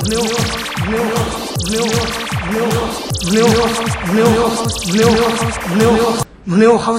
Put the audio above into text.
母牛母牛母牛母牛母牛母牛母牛母牛母牛母牛母牛母牛好